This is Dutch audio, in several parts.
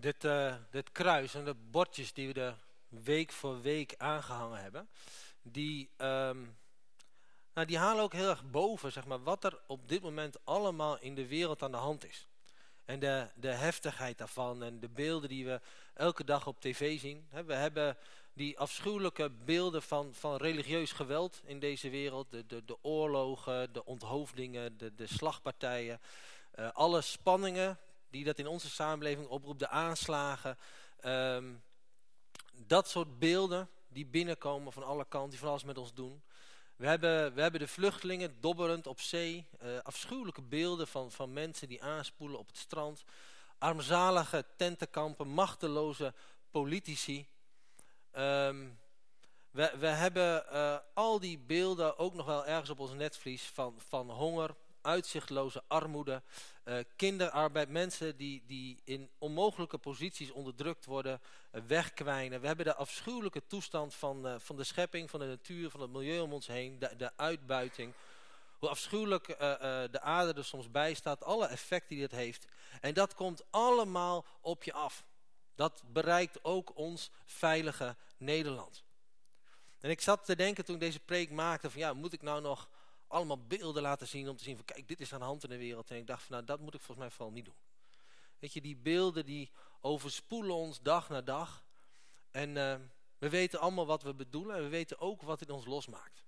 Dit, uh, dit kruis en de bordjes die we er week voor week aangehangen hebben, die, um, nou, die halen ook heel erg boven zeg maar, wat er op dit moment allemaal in de wereld aan de hand is. En de, de heftigheid daarvan en de beelden die we elke dag op tv zien. We hebben die afschuwelijke beelden van, van religieus geweld in deze wereld. De, de, de oorlogen, de onthoofdingen, de, de slagpartijen. Uh, alle spanningen die dat in onze samenleving oproept, de aanslagen. Um, dat soort beelden die binnenkomen van alle kanten, die van alles met ons doen. We hebben, we hebben de vluchtelingen dobberend op zee. Uh, afschuwelijke beelden van, van mensen die aanspoelen op het strand. Armzalige tentenkampen, machteloze politici. Um, we, we hebben uh, al die beelden ook nog wel ergens op ons netvlies van, van honger, uitzichtloze armoede, uh, kinderarbeid, mensen die, die in onmogelijke posities onderdrukt worden, uh, wegkwijnen. We hebben de afschuwelijke toestand van, uh, van de schepping, van de natuur, van het milieu om ons heen, de, de uitbuiting. Hoe afschuwelijk de aarde er soms bij staat, alle effecten die het heeft. En dat komt allemaal op je af. Dat bereikt ook ons veilige Nederland. En ik zat te denken toen ik deze preek maakte van ja, moet ik nou nog allemaal beelden laten zien om te zien van kijk, dit is aan de hand in de wereld. En ik dacht van nou, dat moet ik volgens mij vooral niet doen. Weet je, die beelden die overspoelen ons dag na dag. En uh, we weten allemaal wat we bedoelen en we weten ook wat het ons losmaakt.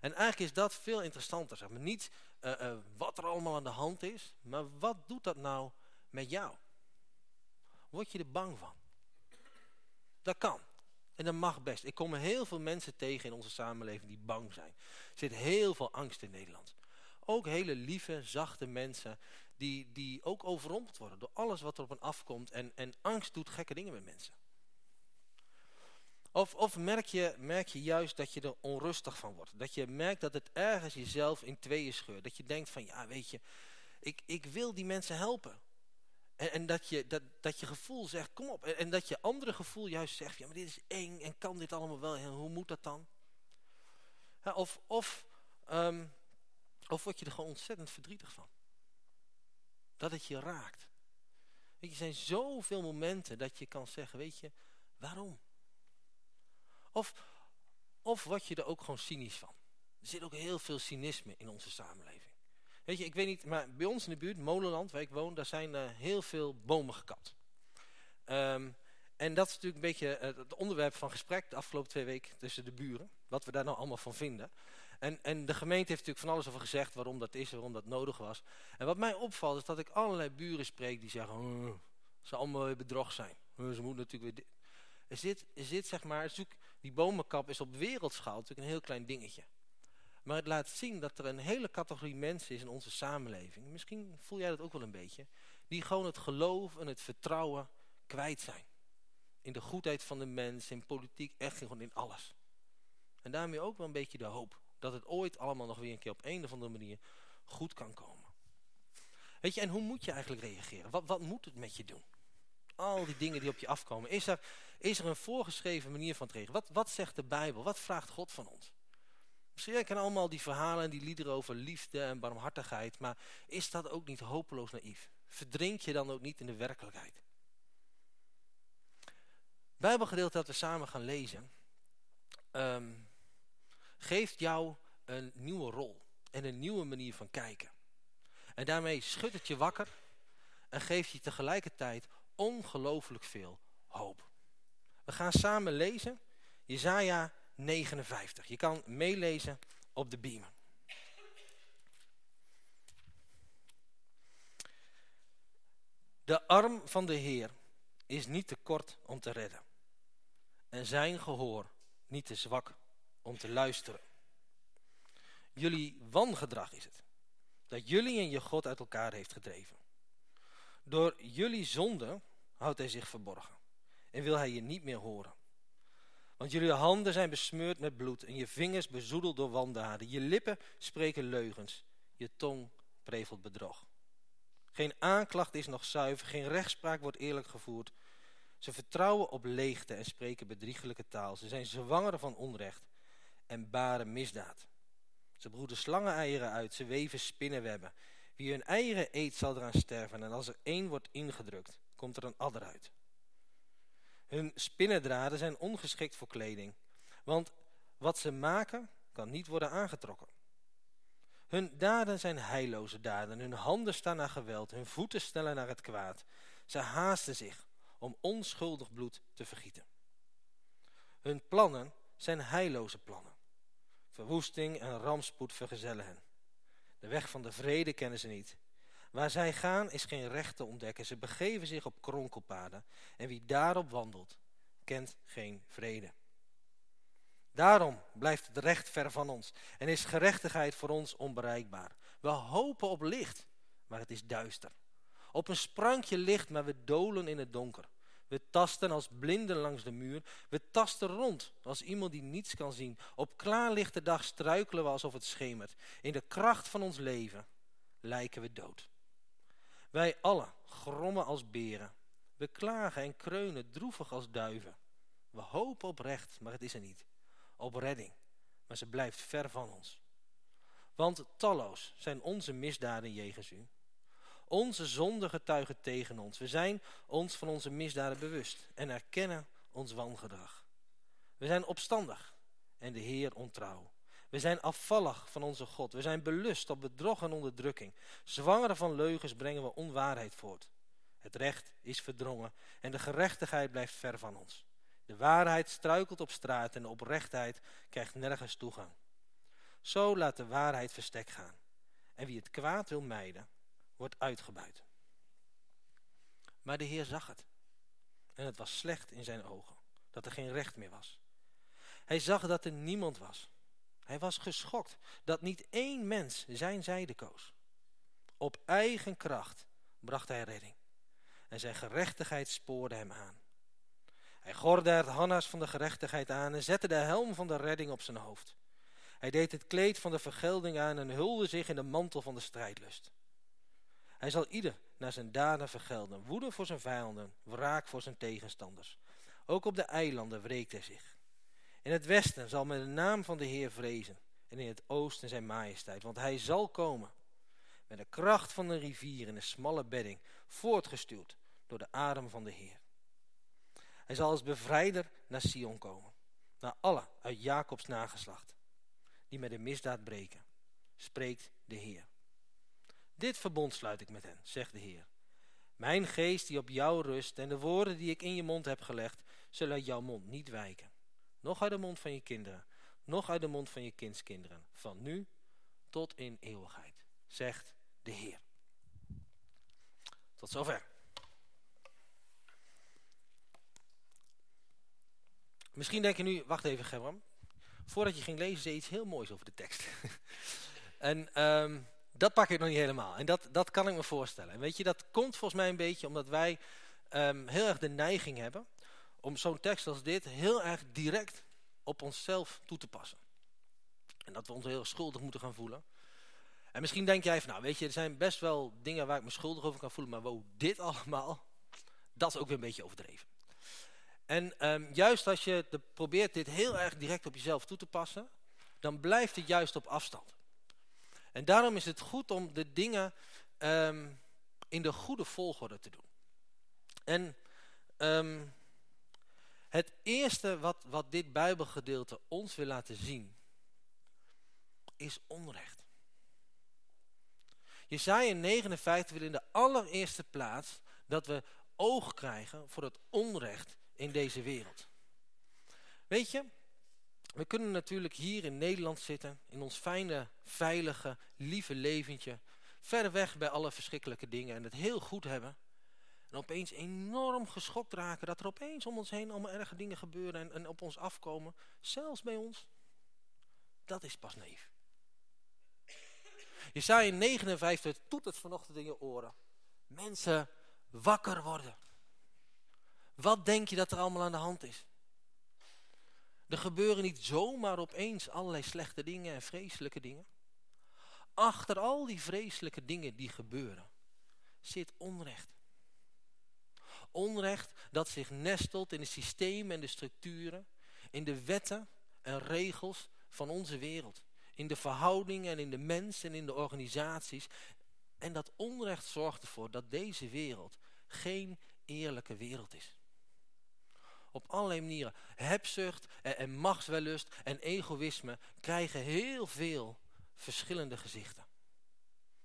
En eigenlijk is dat veel interessanter, zeg maar. Niet uh, uh, wat er allemaal aan de hand is, maar wat doet dat nou met jou? Word je er bang van? Dat kan. En dat mag best. Ik kom heel veel mensen tegen in onze samenleving die bang zijn. Er zit heel veel angst in Nederland. Ook hele lieve, zachte mensen die, die ook overrompeld worden door alles wat er op hen afkomt. En, en angst doet gekke dingen met mensen. Of, of merk, je, merk je juist dat je er onrustig van wordt. Dat je merkt dat het ergens jezelf in tweeën scheurt. Dat je denkt van ja weet je, ik, ik wil die mensen helpen. En, en, dat, je, dat, dat je gevoel zegt, kom op. En, en, dat je andere gevoel juist zegt, ja maar dit is eng en kan dit allemaal wel. En hoe moet dat dan? Of, of, um, of word je er gewoon ontzettend verdrietig van. Dat het je raakt. Weet je, er zijn zoveel momenten dat je kan zeggen, weet je, waarom? Of, of word je er ook gewoon cynisch van. Er zit ook heel veel cynisme in onze samenleving. Weet je, ik weet niet, maar bij ons in de buurt, Molenland, waar ik woon, daar zijn uh, heel veel bomen gekapt. Um, en dat is natuurlijk een beetje uh, het onderwerp van gesprek de afgelopen twee weken tussen de buren. Wat we daar nou allemaal van vinden. En, en de gemeente heeft natuurlijk van alles over gezegd waarom dat is, waarom dat nodig was. En wat mij opvalt is dat ik allerlei buren spreek die zeggen, uh, ze allemaal weer bedrog zijn. Ze moeten natuurlijk weer... Er zit, er zit zeg maar, die bomenkap is op wereldschaal natuurlijk een heel klein dingetje. Maar het laat zien dat er een hele categorie mensen is in onze samenleving. Misschien voel jij dat ook wel een beetje. Die gewoon het geloof en het vertrouwen kwijt zijn. In de goedheid van de mens, in politiek, echt gewoon in alles. En daarmee ook wel een beetje de hoop. Dat het ooit allemaal nog weer een keer op een of andere manier goed kan komen. Weet je, en hoe moet je eigenlijk reageren? Wat, wat moet het met je doen? Al die dingen die op je afkomen. Is er, is er een voorgeschreven manier van het? Wat, wat zegt de Bijbel? Wat vraagt God van ons? Misschien kennen allemaal die verhalen en die liederen over liefde en barmhartigheid. Maar is dat ook niet hopeloos naïef? Verdrink je dan ook niet in de werkelijkheid? Bijbelgedeelte dat we samen gaan lezen. Um, geeft jou een nieuwe rol. En een nieuwe manier van kijken. En daarmee schudt het je wakker. En geeft je tegelijkertijd ongelooflijk veel hoop. We gaan samen lezen. Jezaja 59. Je kan meelezen op de beamer. De arm van de Heer is niet te kort om te redden. En zijn gehoor niet te zwak om te luisteren. Jullie wangedrag is het. Dat jullie en je God uit elkaar heeft gedreven. Door jullie zonde houdt hij zich verborgen. En wil hij je niet meer horen. Want jullie handen zijn besmeurd met bloed en je vingers bezoedeld door wandaden. Je lippen spreken leugens, je tong prevelt bedrog. Geen aanklacht is nog zuiver, geen rechtspraak wordt eerlijk gevoerd. Ze vertrouwen op leegte en spreken bedriegelijke taal. Ze zijn zwanger van onrecht en baren misdaad. Ze broeden slangeneieren uit, ze weven spinnenwebben. Wie hun eieren eet zal eraan sterven en als er één wordt ingedrukt, komt er een adder uit. Hun spinnendraden zijn ongeschikt voor kleding, want wat ze maken kan niet worden aangetrokken. Hun daden zijn heilloze daden, hun handen staan naar geweld, hun voeten stellen naar het kwaad. Ze haasten zich om onschuldig bloed te vergieten. Hun plannen zijn heilloze plannen. Verwoesting en rampspoed vergezellen hen. De weg van de vrede kennen ze niet. Waar zij gaan is geen recht te ontdekken. Ze begeven zich op kronkelpaden. En wie daarop wandelt, kent geen vrede. Daarom blijft het recht ver van ons en is gerechtigheid voor ons onbereikbaar. We hopen op licht, maar het is duister. Op een sprankje licht, maar we dolen in het donker. We tasten als blinden langs de muur. We tasten rond als iemand die niets kan zien. Op klaarlichte dag struikelen we alsof het schemert. In de kracht van ons leven lijken we dood. Wij allen grommen als beren. We klagen en kreunen droevig als duiven. We hopen op recht, maar het is er niet. Op redding, maar ze blijft ver van ons. Want talloos zijn onze misdaden jegens u. Onze zonden getuigen tegen ons. We zijn ons van onze misdaden bewust en erkennen ons wangedrag. We zijn opstandig en de Heer ontrouw. We zijn afvallig van onze God. We zijn belust op bedrog en onderdrukking. Zwangere van leugens brengen we onwaarheid voort. Het recht is verdrongen en de gerechtigheid blijft ver van ons. De waarheid struikelt op straat en de oprechtheid krijgt nergens toegang. Zo laat de waarheid verstek gaan. En wie het kwaad wil mijden, wordt uitgebuit. Maar de Heer zag het. En het was slecht in zijn ogen, dat er geen recht meer was. Hij zag dat er niemand was. Hij was geschokt dat niet één mens zijn zijde koos. Op eigen kracht bracht hij redding. En zijn gerechtigheid spoorde hem aan. Hij gorde het hannas van de gerechtigheid aan en zette de helm van de redding op zijn hoofd. Hij deed het kleed van de vergelding aan en hulde zich in de mantel van de strijdlust. Hij zal ieder naar zijn daden vergelden, woede voor zijn vijanden, wraak voor zijn tegenstanders. Ook op de eilanden wreekt hij zich. In het westen zal men de naam van de Heer vrezen en in het oosten zijn majesteit, want hij zal komen met de kracht van een rivier in een smalle bedding, voortgestuurd door de adem van de Heer. Hij zal als bevrijder naar Sion komen, naar alle uit Jacobs nageslacht, die met de misdaad breken, spreekt de Heer. Dit verbond sluit ik met hen, zegt de Heer. Mijn geest die op jou rust en de woorden die ik in je mond heb gelegd, zullen uit jouw mond niet wijken. Nog uit de mond van je kinderen, nog uit de mond van je kindskinderen, van nu tot in eeuwigheid, zegt de Heer. Tot zover. Misschien denk je nu, wacht even Gebram. Voordat je ging lezen, zei iets heel moois over de tekst. en um, dat pak ik nog niet helemaal. En dat, dat kan ik me voorstellen. En weet je, dat komt volgens mij een beetje omdat wij um, heel erg de neiging hebben... om zo'n tekst als dit heel erg direct op onszelf toe te passen. En dat we ons heel schuldig moeten gaan voelen. En misschien denk jij van, nou weet je, er zijn best wel dingen waar ik me schuldig over kan voelen... maar wow, dit allemaal, dat is ook weer een beetje overdreven. En um, juist als je probeert dit heel erg direct op jezelf toe te passen... dan blijft het juist op afstand. En daarom is het goed om de dingen um, in de goede volgorde te doen. En um, het eerste wat, wat dit bijbelgedeelte ons wil laten zien, is onrecht. Jesaja 59 wil in de allereerste plaats dat we oog krijgen voor het onrecht in deze wereld. Weet je, we kunnen natuurlijk hier in Nederland zitten, in ons fijne, veilige, lieve leventje, ver weg bij alle verschrikkelijke dingen en het heel goed hebben. En opeens enorm geschokt raken dat er opeens om ons heen allemaal erge dingen gebeuren en, en op ons afkomen, zelfs bij ons. Dat is pas neef. Jesaja 59 toet het vanochtend in je oren. Mensen wakker worden. Wat denk je dat er allemaal aan de hand is? Er gebeuren niet zomaar opeens allerlei slechte dingen en vreselijke dingen. Achter al die vreselijke dingen die gebeuren, zit onrecht. Onrecht dat zich nestelt in de systemen en de structuren, in de wetten en regels van onze wereld. In de verhoudingen en in de mensen en in de organisaties. En dat onrecht zorgt ervoor dat deze wereld geen eerlijke wereld is. Op allerlei manieren. Hebzucht en, en machtswellust en egoïsme krijgen heel veel verschillende gezichten.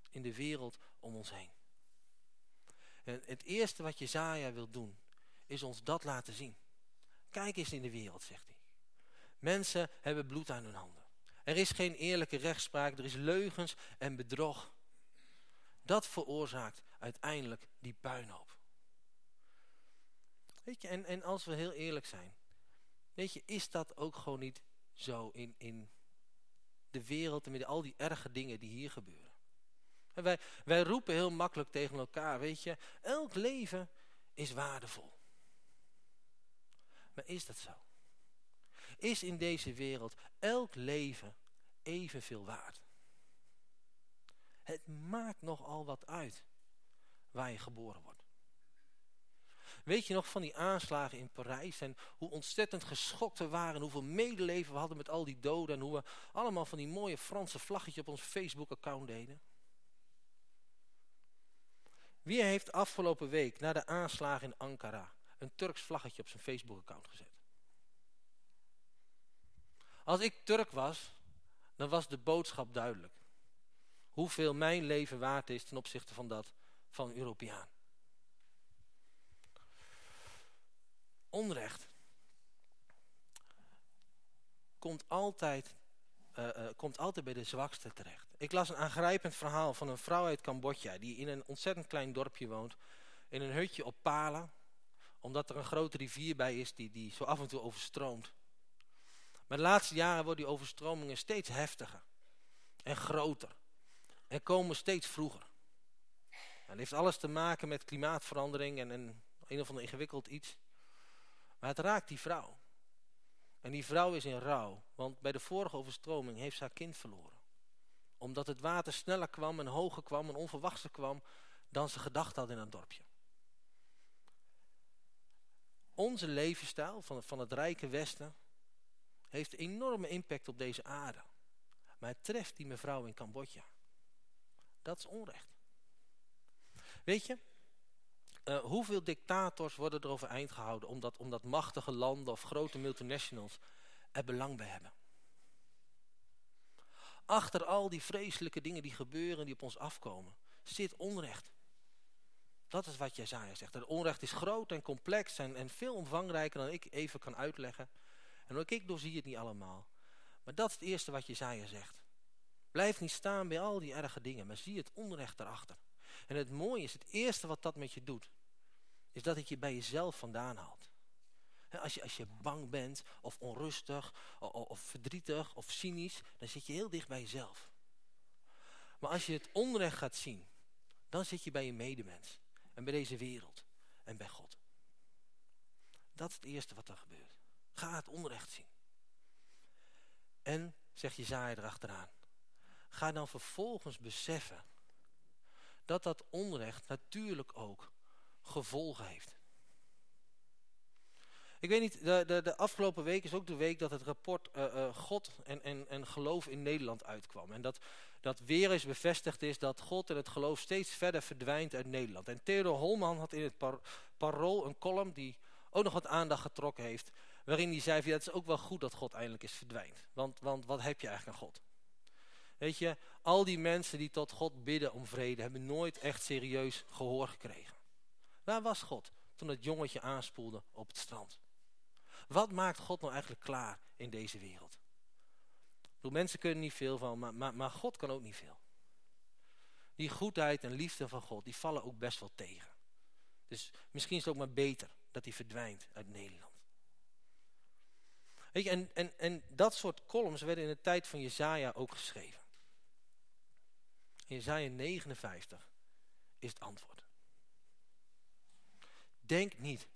In de wereld om ons heen. Het eerste wat Jezaja wil doen, is ons dat laten zien. Kijk eens in de wereld, zegt hij. Mensen hebben bloed aan hun handen. Er is geen eerlijke rechtspraak, er is leugens en bedrog. Dat veroorzaakt uiteindelijk die puinhoop. Weet je, en, en als we heel eerlijk zijn, weet je, is dat ook gewoon niet zo in, in de wereld en met al die erge dingen die hier gebeuren. Wij roepen heel makkelijk tegen elkaar, weet je, elk leven is waardevol. Maar is dat zo? Is in deze wereld elk leven evenveel waard? Het maakt nogal wat uit waar je geboren wordt. Weet je nog van die aanslagen in Parijs en hoe ontzettend geschokt we waren, hoeveel medeleven we hadden met al die doden en hoe we allemaal van die mooie Franse vlaggetje op ons Facebook-account deden? Wie heeft afgelopen week na de aanslagen in Ankara een Turks vlaggetje op zijn Facebook-account gezet? Als ik Turk was, dan was de boodschap duidelijk. Hoeveel mijn leven waard is ten opzichte van dat van een Europeaan. Onrecht komt altijd, uh, uh, komt altijd bij de zwakste terecht. Ik las een aangrijpend verhaal van een vrouw uit Cambodja... die in een ontzettend klein dorpje woont. In een hutje op palen. Omdat er een grote rivier bij is die, die zo af en toe overstroomt. Maar de laatste jaren worden die overstromingen steeds heftiger. En groter. En komen steeds vroeger. En dat heeft alles te maken met klimaatverandering en, en een of ander ingewikkeld iets. Maar het raakt die vrouw. En die vrouw is in rouw, want bij de vorige overstroming heeft ze haar kind verloren omdat het water sneller kwam en hoger kwam en onverwachter kwam dan ze gedacht hadden in het dorpje. Onze levensstijl van, van het rijke Westen heeft enorme impact op deze aarde. Maar het treft die mevrouw in Cambodja. Dat is onrecht. Weet je, uh, hoeveel dictators worden er overeind gehouden omdat, omdat machtige landen of grote multinationals er belang bij hebben? Achter al die vreselijke dingen die gebeuren, die op ons afkomen, zit onrecht. Dat is wat Jezaja zegt. Het onrecht is groot en complex en, en veel omvangrijker dan ik even kan uitleggen. En ook ik doorzie het niet allemaal. Maar dat is het eerste wat Jezaja zegt. Blijf niet staan bij al die erge dingen, maar zie het onrecht erachter. En het mooie is, het eerste wat dat met je doet, is dat het je bij jezelf vandaan haalt. Als je, als je bang bent, of onrustig, of, of verdrietig, of cynisch, dan zit je heel dicht bij jezelf. Maar als je het onrecht gaat zien, dan zit je bij je medemens. En bij deze wereld. En bij God. Dat is het eerste wat er gebeurt. Ga het onrecht zien. En, zegt Jezaja erachteraan, ga dan vervolgens beseffen dat dat onrecht natuurlijk ook gevolgen heeft. Ik weet niet, de, de, de afgelopen week is ook de week dat het rapport uh, uh, God en, en, en geloof in Nederland uitkwam. En dat, dat weer eens bevestigd is dat God en het geloof steeds verder verdwijnt uit Nederland. En Theodor Holman had in het par, Parool een column die ook nog wat aandacht getrokken heeft. Waarin hij zei, ja, het is ook wel goed dat God eindelijk is verdwijnt. Want, want wat heb je eigenlijk aan God? Weet je, al die mensen die tot God bidden om vrede hebben nooit echt serieus gehoor gekregen. Waar was God toen het jongetje aanspoelde op het strand? Wat maakt God nou eigenlijk klaar in deze wereld? Bedoel, mensen kunnen niet veel van, maar, maar, maar God kan ook niet veel. Die goedheid en liefde van God, die vallen ook best wel tegen. Dus misschien is het ook maar beter dat hij verdwijnt uit Nederland. Weet je, en, en, en dat soort columns werden in de tijd van Jezaja ook geschreven. Jezaja 59 is het antwoord. Denk niet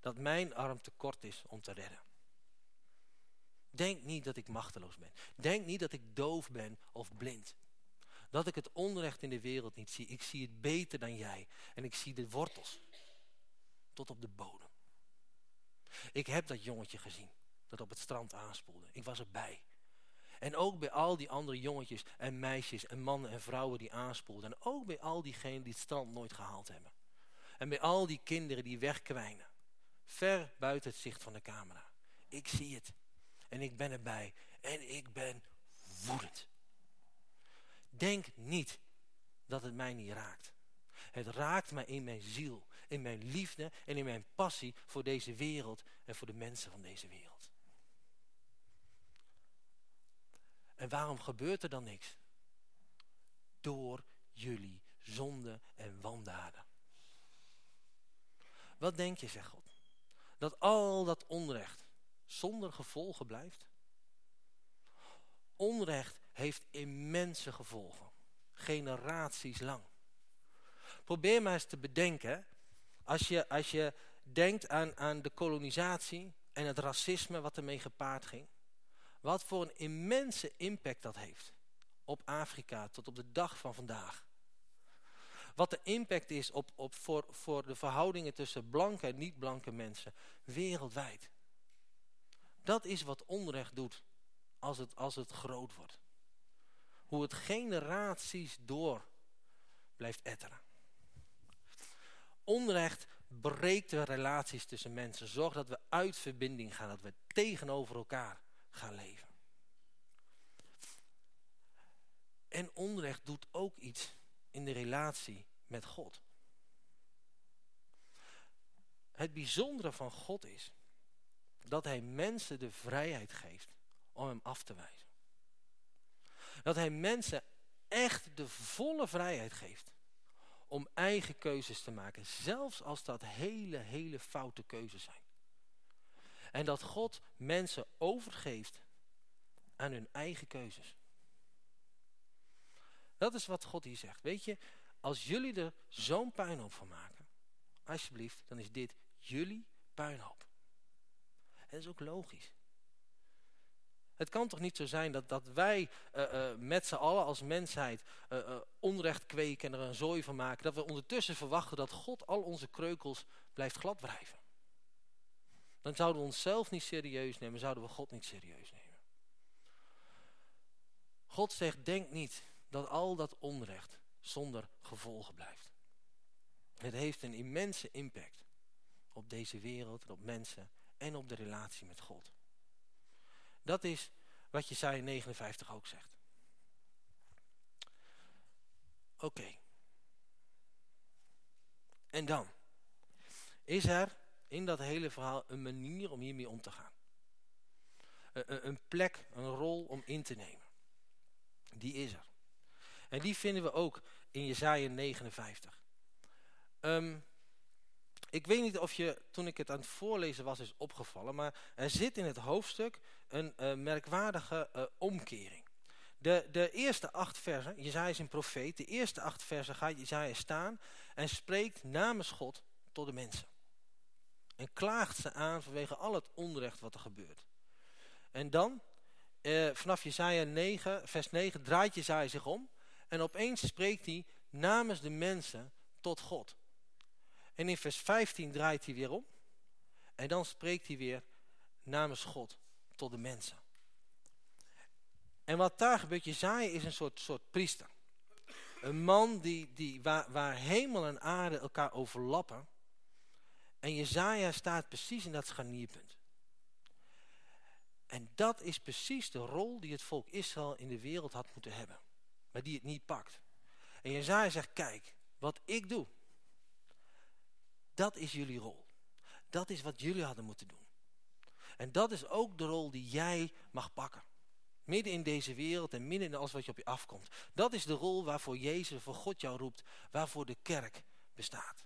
dat mijn arm te kort is om te redden. Denk niet dat ik machteloos ben. Denk niet dat ik doof ben of blind. Dat ik het onrecht in de wereld niet zie. Ik zie het beter dan jij. En ik zie de wortels tot op de bodem. Ik heb dat jongetje gezien dat op het strand aanspoelde. Ik was erbij. En ook bij al die andere jongetjes en meisjes en mannen en vrouwen die aanspoelden. En ook bij al diegenen die het strand nooit gehaald hebben. En bij al die kinderen die wegkwijnen ver buiten het zicht van de camera. Ik zie het. En ik ben erbij. En ik ben woedend. Denk niet dat het mij niet raakt. Het raakt mij in mijn ziel, in mijn liefde en in mijn passie voor deze wereld en voor de mensen van deze wereld. En waarom gebeurt er dan niks? Door jullie zonde en wandaden. Wat denk je, zegt God? Dat al dat onrecht zonder gevolgen blijft? Onrecht heeft immense gevolgen. Generaties lang. Probeer maar eens te bedenken. Als je, als je denkt aan, aan de kolonisatie en het racisme wat ermee gepaard ging. Wat voor een immense impact dat heeft. Op Afrika tot op de dag van vandaag. Wat de impact is op, op voor, voor de verhoudingen tussen blanke en niet-blanke mensen. Wereldwijd. Dat is wat onrecht doet als het, als het groot wordt. Hoe het generaties door blijft etteren. Onrecht breekt de relaties tussen mensen. Zorgt dat we uit verbinding gaan. Dat we tegenover elkaar gaan leven. En onrecht doet ook iets in de relatie met God. Het bijzondere van God is dat hij mensen de vrijheid geeft om hem af te wijzen. Dat hij mensen echt de volle vrijheid geeft om eigen keuzes te maken. Zelfs als dat hele, hele foute keuzes zijn. En dat God mensen overgeeft aan hun eigen keuzes. Dat is wat God hier zegt. Weet je, als jullie er zo'n puinhoop van maken, alsjeblieft, dan is dit jullie puinhoop. En dat is ook logisch. Het kan toch niet zo zijn dat, dat wij uh, uh, met z'n allen als mensheid uh, onrecht kweken en er een zooi van maken. Dat we ondertussen verwachten dat God al onze kreukels blijft gladwrijven. Dan zouden we onszelf niet serieus nemen, zouden we God niet serieus nemen. God zegt, denk niet dat al dat onrecht zonder gevolgen blijft. Het heeft een immense impact op deze wereld, op mensen en op de relatie met God. Dat is wat Jesaja 59 ook zegt. Oké. En dan is er in dat hele verhaal een manier om hiermee om te gaan. Een, een plek, een rol om in te nemen. Die is er. En die vinden we ook in Jesaja 59. Um, ik weet niet of je, toen ik het aan het voorlezen was, is opgevallen. Maar er zit in het hoofdstuk een uh, merkwaardige uh, omkering. De, de eerste acht versen, Jezaja is een profeet. De eerste acht versen gaat Jezaja staan en spreekt namens God tot de mensen. En klaagt ze aan vanwege al het onrecht wat er gebeurt. En dan, uh, vanaf Jezaja 9, vers 9, draait Jezaja zich om. En opeens spreekt hij namens de mensen tot God. En in vers 15 draait hij weer om. En dan spreekt hij weer namens God tot de mensen. En wat daar gebeurt, Jezaja is een soort, soort priester. Een man die, die, waar, waar hemel en aarde elkaar overlappen. En Jezaja staat precies in dat scharnierpunt. En dat is precies de rol die het volk Israël in de wereld had moeten hebben. Maar die het niet pakt. En Jezaja zegt, kijk, wat ik doe, dat is jullie rol. Dat is wat jullie hadden moeten doen. En dat is ook de rol die jij mag pakken. Midden in deze wereld en midden in alles wat je op je afkomt. Dat is de rol waarvoor Jezus, voor God jou roept. Waarvoor de kerk bestaat.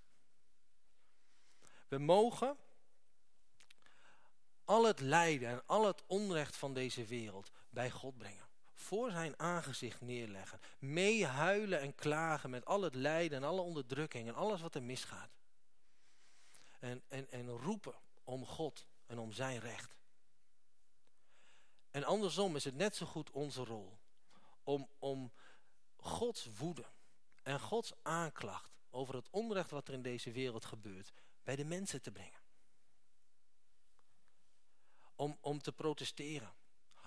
We mogen al het lijden en al het onrecht van deze wereld bij God brengen. Voor zijn aangezicht neerleggen. Mee huilen en klagen met al het lijden en alle onderdrukking en alles wat er misgaat en, en, en roepen om God en om zijn recht. En andersom is het net zo goed onze rol om, om Gods woede en Gods aanklacht over het onrecht wat er in deze wereld gebeurt bij de mensen te brengen. Om, om te protesteren.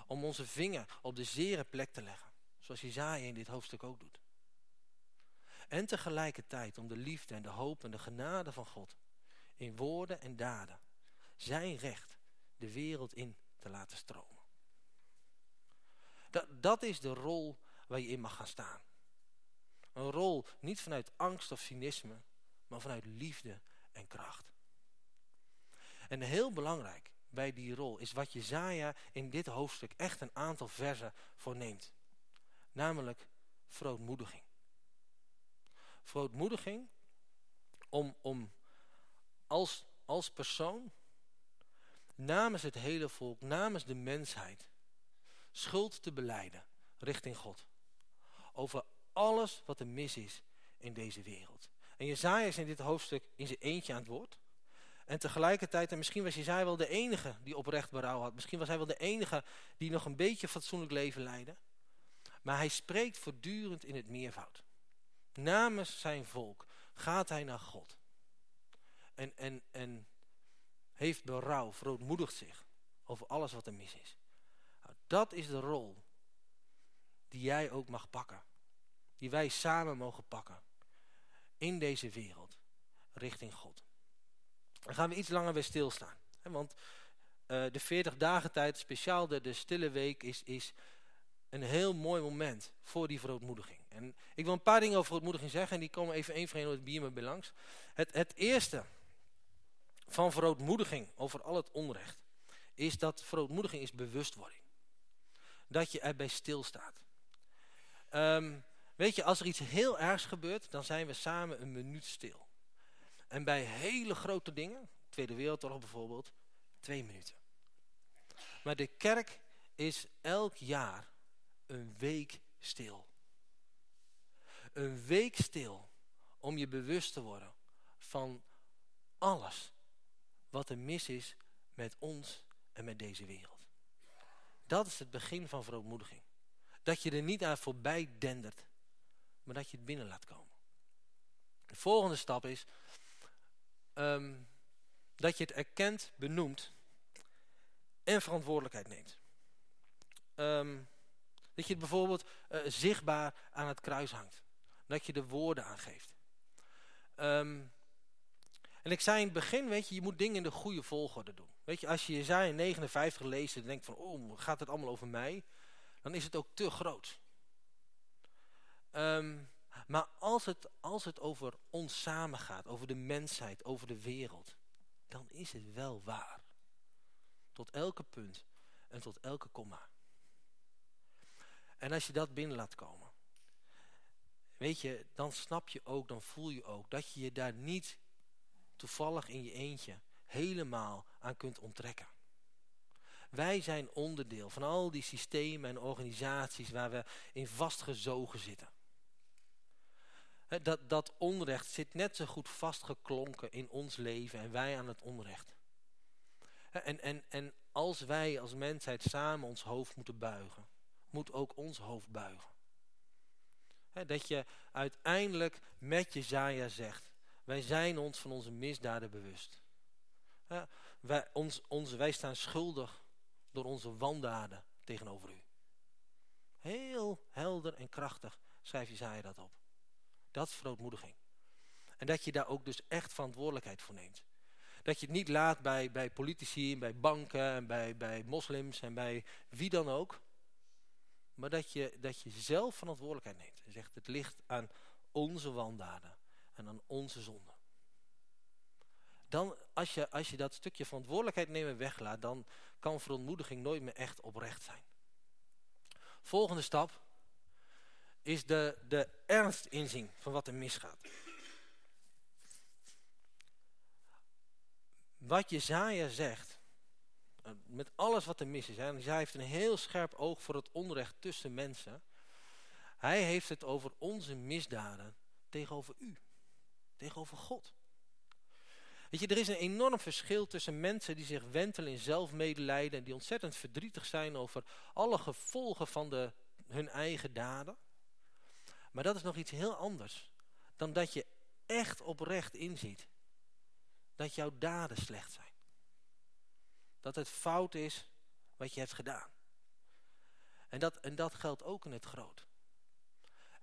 Om onze vinger op de zere plek te leggen. Zoals Jezaja in dit hoofdstuk ook doet. En tegelijkertijd om de liefde en de hoop en de genade van God in woorden en daden zijn recht de wereld in te laten stromen. Dat, dat is de rol waar je in mag gaan staan. Een rol niet vanuit angst of cynisme, maar vanuit liefde en kracht. En heel belangrijk bij die rol is wat Jezaja in dit hoofdstuk echt een aantal versen voorneemt. Namelijk verootmoediging. Verootmoediging om, om als, als persoon namens het hele volk, namens de mensheid, schuld te beleiden richting God. Over alles wat er mis is in deze wereld. En Jezaja is in dit hoofdstuk in zijn eentje aan het woord. En tegelijkertijd, en misschien was Jezaja wel de enige die oprecht berouw had. Misschien was hij wel de enige die nog een beetje fatsoenlijk leven leidde. Maar hij spreekt voortdurend in het meervoud. Namens zijn volk gaat hij naar God. En, en, en heeft berouw, verootmoedigt zich over alles wat er mis is. Nou, dat is de rol die jij ook mag pakken. Die wij samen mogen pakken. In deze wereld. Richting God. Dan gaan we iets langer weer stilstaan. Want uh, de 40 dagen tijd, speciaal de, de stille week, is, is een heel mooi moment voor die verootmoediging. En ik wil een paar dingen over verootmoediging zeggen en die komen even één voor één door het bier me langs. Het, het eerste van verootmoediging over al het onrecht is dat verootmoediging is bewustwording. Dat je erbij stilstaat. Um, weet je, als er iets heel ergs gebeurt, dan zijn we samen een minuut stil. En bij hele grote dingen, Tweede Wereldoorlog bijvoorbeeld, twee minuten. Maar de kerk is elk jaar een week stil. Een week stil om je bewust te worden van alles wat er mis is met ons en met deze wereld. Dat is het begin van verootmoediging. Dat je er niet aan voorbij dendert, maar dat je het binnen laat komen. De volgende stap is um, dat je het erkent, benoemt en verantwoordelijkheid neemt. Um, dat je het bijvoorbeeld uh, zichtbaar aan het kruis hangt. Dat je de woorden aangeeft. Um, en ik zei in het begin, weet je, je moet dingen in de goede volgorde doen. Weet je, als je Jezaja 59 leest en denkt van, oh, gaat het allemaal over mij? Dan is het ook te groot. Um, maar als het, als het over ons samen gaat, over de mensheid, over de wereld, dan is het wel waar. Tot elke punt en tot elke komma. En als je dat binnen laat komen, weet je, dan snap je ook, dan voel je ook dat je je daar niet toevallig in je eentje helemaal aan kunt onttrekken. Wij zijn onderdeel van al die systemen en organisaties waar we in vastgezogen zitten. Dat, dat onrecht zit net zo goed vastgeklonken in ons leven en wij aan het onrecht. En, en, en als wij als mensheid samen ons hoofd moeten buigen, moet ook ons hoofd buigen. Dat je uiteindelijk met Jezaja zegt, wij zijn ons van onze misdaden bewust. wij, ons, wij staan schuldig door onze wandaden tegenover u. Heel helder en krachtig schrijf Jezaja dat op. Dat is verootmoediging. En dat je daar ook dus echt verantwoordelijkheid voor neemt. Dat je het niet laat bij, bij politici, bij banken en bij, bij moslims en bij wie dan ook. Maar dat je, dat je zelf verantwoordelijkheid neemt. En zegt het ligt aan onze wandaden en aan onze zonde. Dan, als je, als je dat stukje verantwoordelijkheid nemen weglaat, dan kan verontmoediging nooit meer echt oprecht zijn. Volgende stap is de, de ernst inzien van wat er misgaat. Wat Jezaja zegt, eh, met alles wat er mis is, Jezaja heeft een heel scherp oog voor het onrecht tussen mensen. Hij heeft het over onze misdaden tegenover u, tegenover God. Weet je, er is een enorm verschil tussen mensen die zich wentelen in zelfmedelijden en die ontzettend verdrietig zijn over alle gevolgen van de, hun eigen daden. Maar dat is nog iets heel anders dan dat je echt oprecht inziet dat jouw daden slecht zijn. Dat het fout is wat je hebt gedaan. En dat, en dat geldt ook in het groot.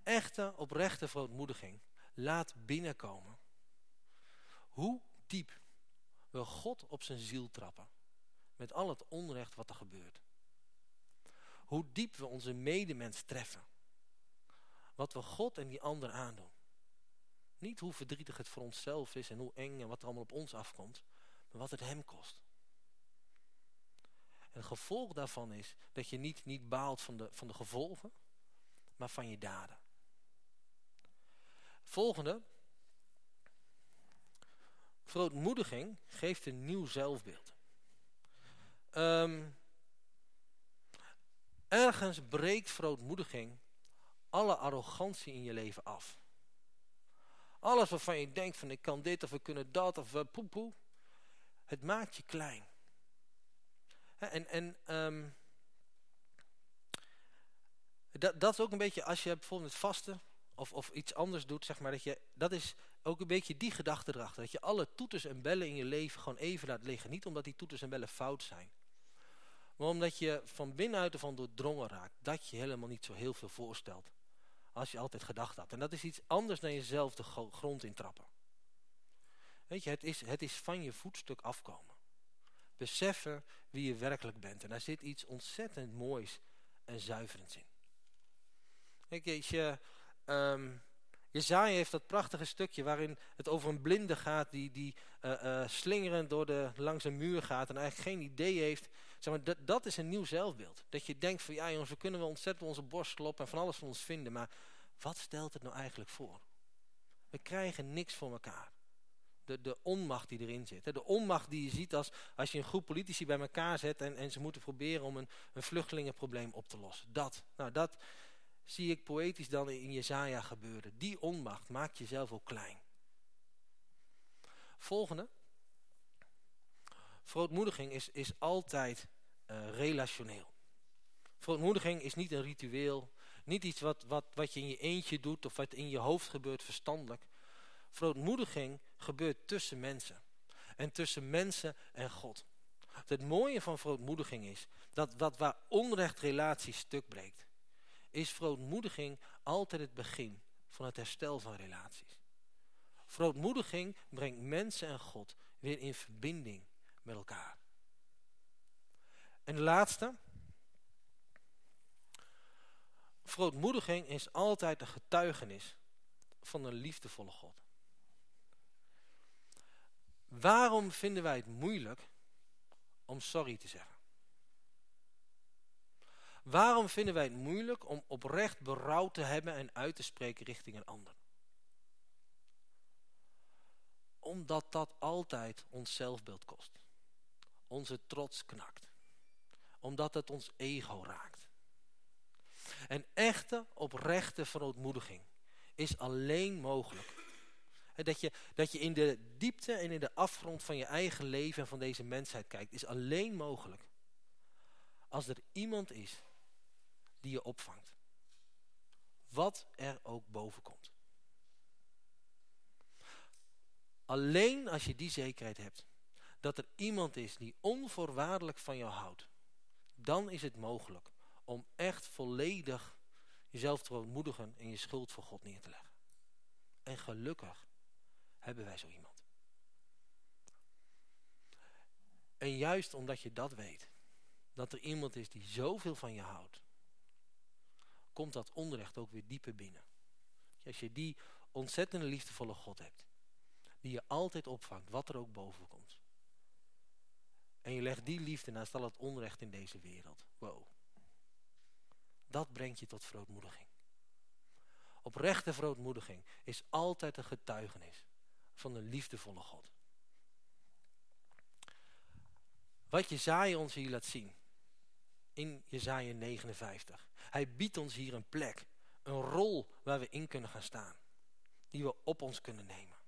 Echte, oprechte verontmoediging laat binnenkomen hoe diep, wil God op zijn ziel trappen. Met al het onrecht wat er gebeurt. Hoe diep we onze medemens treffen. Wat we God en die ander aandoen. Niet hoe verdrietig het voor onszelf is en hoe eng en wat er allemaal op ons afkomt. Maar wat het hem kost. En het gevolg daarvan is dat je niet, niet baalt van de, van de gevolgen, maar van je daden. Volgende. Verootmoediging geeft een nieuw zelfbeeld. Um, ergens breekt verootmoediging alle arrogantie in je leven af. Alles waarvan je denkt van ik kan dit of we kunnen dat of uh, poe poe. Het maakt je klein. En, en um, dat, dat is ook een beetje als je bijvoorbeeld vasten of, of iets anders doet, zeg maar, dat, je, dat is ook een beetje die gedachte erachter. Dat je alle toeters en bellen in je leven gewoon even laat liggen. Niet omdat die toeters en bellen fout zijn. Maar omdat je van binnenuit ervan doordrongen raakt. Dat je helemaal niet zo heel veel voorstelt. Als je altijd gedacht had. En dat is iets anders dan jezelf de grond intrappen. Weet je, het is, het is van je voetstuk afkomen. Beseffen wie je werkelijk bent. En daar zit iets ontzettend moois en zuiverends in. Kijk, je, um, Jezaja heeft dat prachtige stukje waarin het over een blinde gaat die, die uh, uh, slingerend door de, langs een muur gaat en eigenlijk geen idee heeft. Zeg dat, dat is een nieuw zelfbeeld. Dat je denkt van ja jongens, we kunnen wel ontzettend onze borst kloppen en van alles van ons vinden, maar wat stelt het nou eigenlijk voor? We krijgen niks voor elkaar. De, de onmacht die erin zit. De onmacht die je ziet als, als je een groep politici bij elkaar zet en, en ze moeten proberen om een, een vluchtelingenprobleem op te lossen. Dat, nou dat, zie ik poëtisch dan in Jezaja gebeuren. Die onmacht maakt jezelf ook klein. Volgende. Verootmoediging is, is altijd uh, relationeel. Verootmoediging is niet een ritueel. Niet iets wat, wat, wat je in je eentje doet of wat in je hoofd gebeurt verstandelijk. Verootmoediging gebeurt tussen mensen. En tussen mensen en God. Het mooie van verootmoediging is dat wat waar onrecht relatie stuk breekt is verootmoediging altijd het begin van het herstel van relaties. Verootmoediging brengt mensen en God weer in verbinding met elkaar. En de laatste. Verootmoediging is altijd een getuigenis van een liefdevolle God. Waarom vinden wij het moeilijk om sorry te zeggen? Waarom vinden wij het moeilijk om oprecht berouw te hebben en uit te spreken richting een ander? Omdat dat altijd ons zelfbeeld kost. Onze trots knakt. Omdat het ons ego raakt. En echte, oprechte verontmoediging is alleen mogelijk. Dat je, dat je in de diepte en in de afgrond van je eigen leven en van deze mensheid kijkt, is alleen mogelijk als er iemand is die je opvangt. Wat er ook boven komt. Alleen als je die zekerheid hebt, dat er iemand is die onvoorwaardelijk van jou houdt, dan is het mogelijk om echt volledig jezelf te ontmoedigen en je schuld voor God neer te leggen. En gelukkig hebben wij zo iemand. En juist omdat je dat weet, dat er iemand is die zoveel van je houdt, komt dat onrecht ook weer dieper binnen. Als je die ontzettende liefdevolle God hebt, die je altijd opvangt, wat er ook boven komt. En je legt die liefde naast al het onrecht in deze wereld. Wow. Dat brengt je tot verootmoediging. Oprechte verootmoediging is altijd een getuigenis van een liefdevolle God. Wat Jezaja ons hier laat zien, in Jezaja 59. Hij biedt ons hier een plek, een rol waar we in kunnen gaan staan. Die we op ons kunnen nemen.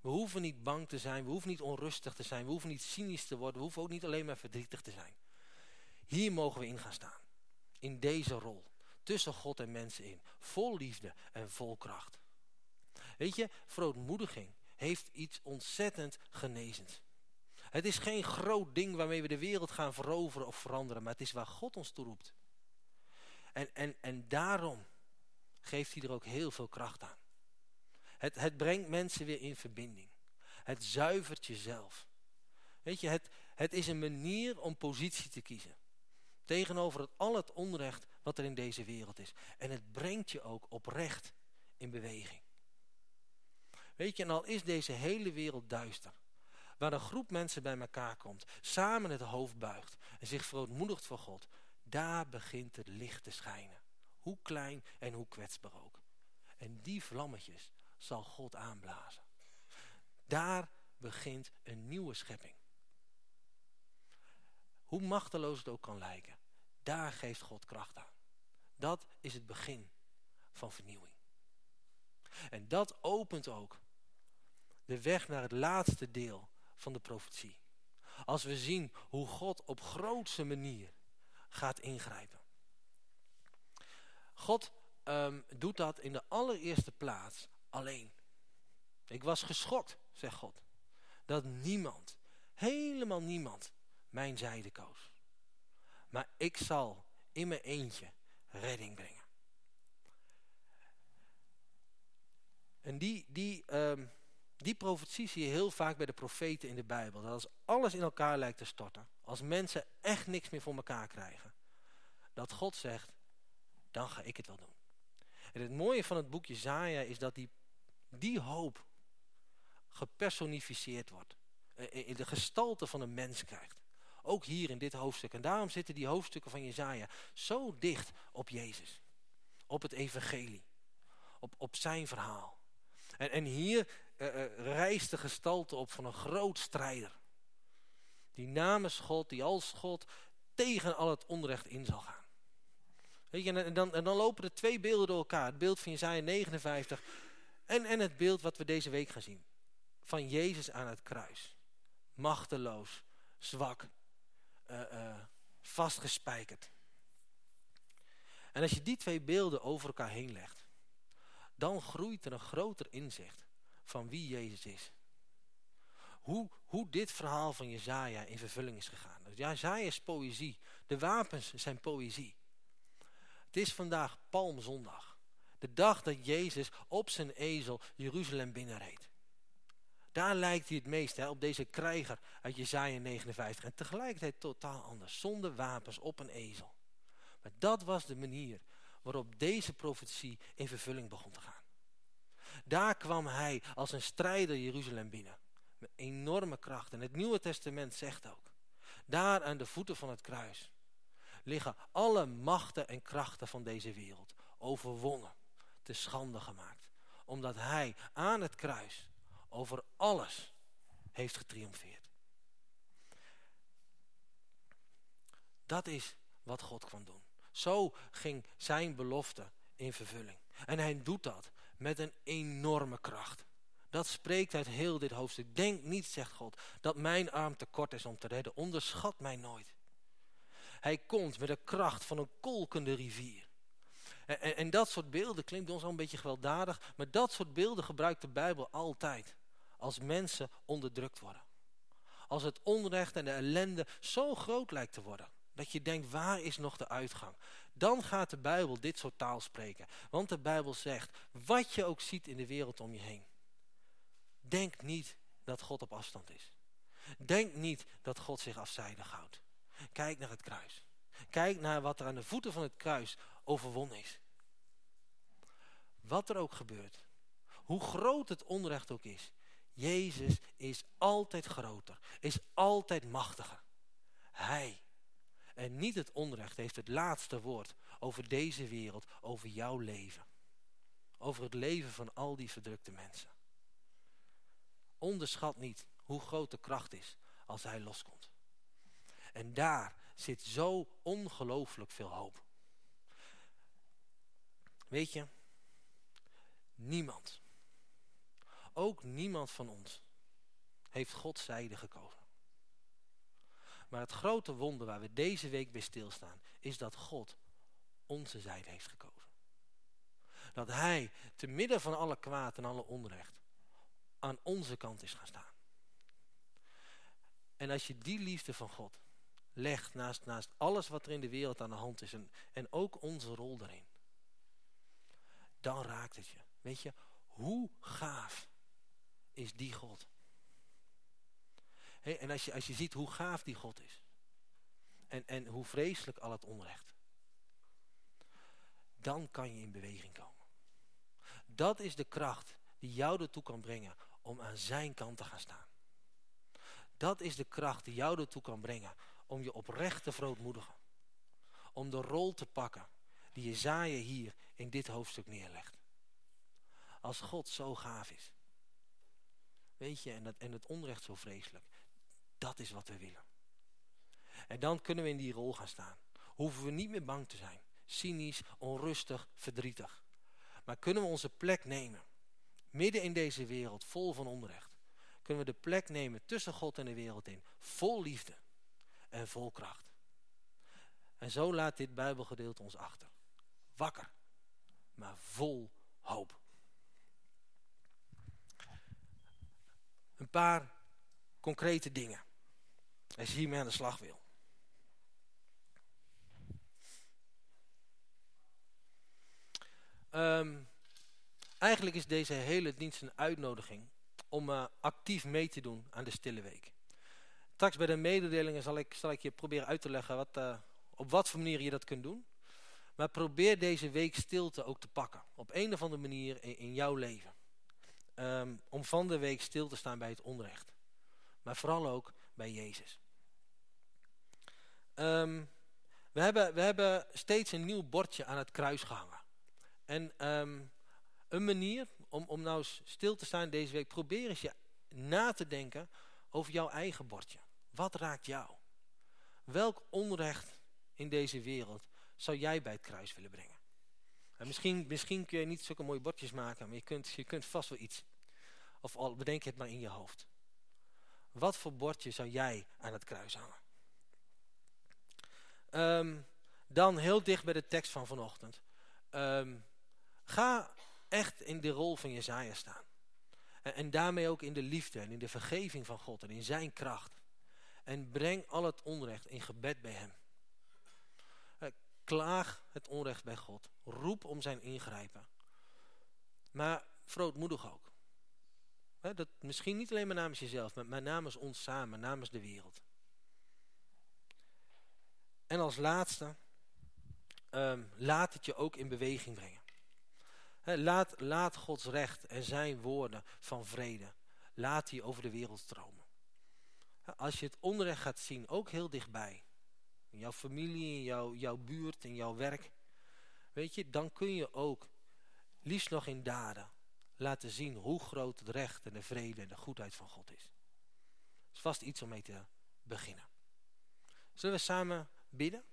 We hoeven niet bang te zijn, we hoeven niet onrustig te zijn, we hoeven niet cynisch te worden, we hoeven ook niet alleen maar verdrietig te zijn. Hier mogen we in gaan staan. In deze rol. Tussen God en mensen in. Vol liefde en vol kracht. Weet je, verootmoediging heeft iets ontzettend genezends. Het is geen groot ding waarmee we de wereld gaan veroveren of veranderen, maar het is waar God ons toe roept. En, en, en daarom geeft hij er ook heel veel kracht aan. Het, het brengt mensen weer in verbinding. Het zuivert jezelf. Weet je, het, het is een manier om positie te kiezen. Tegenover het, al het onrecht wat er in deze wereld is. En het brengt je ook oprecht in beweging. Weet je, en al is deze hele wereld duister. Waar een groep mensen bij elkaar komt. Samen het hoofd buigt. En zich verootmoedigt voor God. Daar begint het licht te schijnen. Hoe klein en hoe kwetsbaar ook. En die vlammetjes zal God aanblazen. Daar begint een nieuwe schepping. Hoe machteloos het ook kan lijken. Daar geeft God kracht aan. Dat is het begin van vernieuwing. En dat opent ook de weg naar het laatste deel van de profetie. Als we zien hoe God op grootste manier gaat ingrijpen. God um, doet dat in de allereerste plaats alleen. Ik was geschokt, zegt God, dat niemand, helemaal niemand, mijn zijde koos. Maar ik zal in mijn eentje redding brengen. En die, die, um, die profetie zie je heel vaak bij de profeten in de Bijbel. Dat als alles in elkaar lijkt te storten, als mensen echt niks meer voor elkaar krijgen, dat God zegt, dan ga ik het wel doen. En het mooie van het boek Jezaja is dat die, die hoop gepersonificeerd wordt. Eh, in de gestalte van een mens krijgt. Ook hier in dit hoofdstuk. En daarom zitten die hoofdstukken van Jezaja zo dicht op Jezus. Op het evangelie. Op, op zijn verhaal. En, en hier uh, rijst de gestalte op van een groot strijder. Die namens God, die als God tegen al het onrecht in zal gaan. Weet je, en, dan, en dan lopen er twee beelden door elkaar. Het beeld van Jezaja 59 en, en het beeld wat we deze week gaan zien. Van Jezus aan het kruis. Machteloos, zwak, uh, vastgespijkerd. En als je die twee beelden over elkaar heen legt, dan groeit er een groter inzicht van wie Jezus is. Hoe, hoe dit verhaal van Jezaja in vervulling is gegaan. Dus Jezaja is poëzie. De wapens zijn poëzie. Het is vandaag Palmzondag. De dag dat Jezus op zijn ezel Jeruzalem binnenreed. Daar lijkt hij het meest hè, op deze krijger uit Jezaja 59. En tegelijkertijd totaal anders. Zonder wapens op een ezel. Maar dat was de manier waarop deze profetie in vervulling begon te gaan. Daar kwam hij als een strijder Jeruzalem binnen. Met enorme kracht. En het Nieuwe Testament zegt ook. Daar aan de voeten van het kruis liggen alle machten en krachten van deze wereld. Overwonnen. Te schande gemaakt. Omdat hij aan het kruis over alles heeft getriomfeerd. Dat is wat God kwam doen. Zo ging zijn belofte in vervulling. En hij doet dat met een enorme kracht. Dat spreekt uit heel dit hoofdstuk. Denk niet, zegt God, dat mijn arm te kort is om te redden. Onderschat mij nooit. Hij komt met de kracht van een kolkende rivier. En, en, dat soort beelden klinkt ons al een beetje gewelddadig, maar dat soort beelden gebruikt de Bijbel altijd. Als mensen onderdrukt worden. Als het onrecht en de ellende zo groot lijkt te worden. Dat je denkt, waar is nog de uitgang? Dan gaat de Bijbel dit soort taal spreken. Want de Bijbel zegt, wat je ook ziet in de wereld om je heen. Denk niet dat God op afstand is. Denk niet dat God zich afzijdig houdt. Kijk naar het kruis. Kijk naar wat er aan de voeten van het kruis overwonnen is. Wat er ook gebeurt. Hoe groot het onrecht ook is. Jezus is altijd groter. Is altijd machtiger. Hij en niet het onrecht heeft het laatste woord over deze wereld, over jouw leven. Over het leven van al die verdrukte mensen. Onderschat niet hoe groot de kracht is als hij loskomt. En daar zit zo ongelooflijk veel hoop. Weet je, niemand, ook niemand van ons, heeft Gods zijde gekozen. Maar het grote wonder waar we deze week bij stilstaan, is dat God onze zijde heeft gekozen. Dat hij, te midden van alle kwaad en alle onrecht, aan onze kant is gaan staan. En als je die liefde van God legt naast, naast alles wat er in de wereld aan de hand is en, en ook onze rol daarin, dan raakt het je. Weet je, hoe gaaf is die God? en als je, als je ziet hoe gaaf die God is. En, en hoe vreselijk al het onrecht. Dan kan je in beweging komen. Dat is de kracht die jou ertoe kan brengen om aan zijn kant te gaan staan. Dat is de kracht die jou ertoe kan brengen om je oprecht te verootmoedigen. Om de rol te pakken die Jezaja hier in dit hoofdstuk neerlegt. Als God zo gaaf is. Weet je, en, dat, en het onrecht zo vreselijk. Dat is wat we willen. En dan kunnen we in die rol gaan staan. Hoeven we niet meer bang te zijn. Cynisch, onrustig, verdrietig. Maar kunnen we onze plek nemen. Midden in deze wereld vol van onrecht. Kunnen we de plek nemen tussen God en de wereld in. Vol liefde en vol kracht. En zo laat dit Bijbelgedeelte ons achter. Wakker, maar vol hoop. Een paar concrete dingen. Als je hiermee aan de slag wil. Um, eigenlijk is deze hele dienst een uitnodiging om uh, actief mee te doen aan de stille week. Straks bij de mededelingen zal ik, zal ik je proberen uit te leggen wat, uh, op wat voor manier je dat kunt doen. Maar probeer deze week stilte ook te pakken. Op een of andere manier in, jouw leven. Um, om van de week stil te staan bij het onrecht. Maar vooral ook bij Jezus. Um, we, hebben, we hebben steeds een nieuw bordje aan het kruis gehangen. En um, een manier om, om nou stil te staan deze week. Probeer eens je na te denken over jouw eigen bordje. Wat raakt jou? Welk onrecht in deze wereld zou jij bij het kruis willen brengen? En misschien, misschien kun je niet zulke mooie bordjes maken, maar je kunt, je kunt vast wel iets. Of al bedenk het maar in je hoofd. Wat voor bordje zou jij aan het kruis hangen? Um, dan heel dicht bij de tekst van vanochtend. Um, ga echt in de rol van Jezaja staan. En, en daarmee ook in de liefde en in de vergeving van God en in zijn kracht. En breng al het onrecht in gebed bij hem. Klaag het onrecht bij God. Roep om zijn ingrijpen. Maar vrootmoedig ook. Dat, misschien niet alleen maar namens jezelf, maar, namens ons samen, namens de wereld. En als laatste, um, laat het je ook in beweging brengen. laat, laat Gods recht en zijn woorden van vrede, laat die over de wereld stromen. Als je het onrecht gaat zien, ook heel dichtbij, in jouw familie, in jouw, jouw buurt, in jouw werk, weet je, dan kun je ook, liefst nog in daden, laten zien hoe groot het recht en de vrede en de goedheid van God is. Het is vast iets om mee te beginnen. Zullen we samen bidden?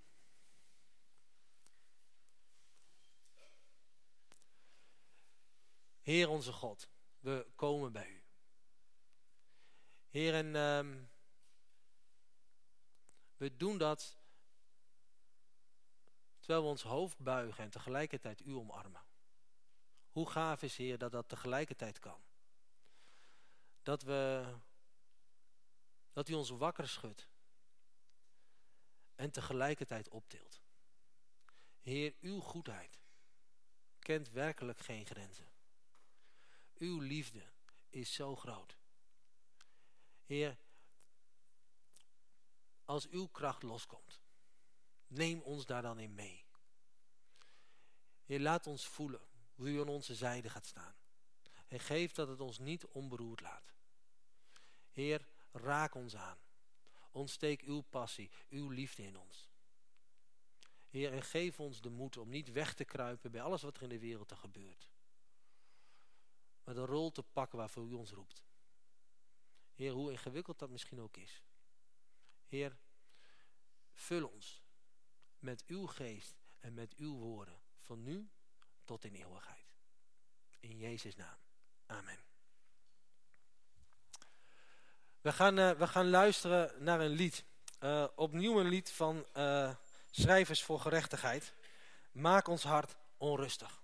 Heer onze God, we komen bij u. Heer, en um, we doen dat terwijl we ons hoofd buigen en tegelijkertijd u omarmen. Hoe gaaf is, Heer, dat dat tegelijkertijd kan. Dat we, dat u ons wakker schudt. En tegelijkertijd optilt. Heer, uw goedheid kent werkelijk geen grenzen. Uw liefde is zo groot. Heer, als uw kracht loskomt, neem ons daar dan in mee. Heer, laat ons voelen hoe u aan onze zijde gaat staan. En geef dat het ons niet onberoerd laat. Heer, raak ons aan. Ontsteek uw passie, uw liefde in ons. Heer, en geef ons de moed om niet weg te kruipen bij alles wat er in de wereld er gebeurt. Maar de rol te pakken waarvoor u ons roept. Heer, hoe ingewikkeld dat misschien ook is. Heer, vul ons met uw geest en met uw woorden van nu tot in eeuwigheid. In Jezus' naam. Amen. We gaan, uh, we gaan luisteren naar een lied. Uh, opnieuw een lied van uh, Schrijvers voor Gerechtigheid. Maak ons hart onrustig.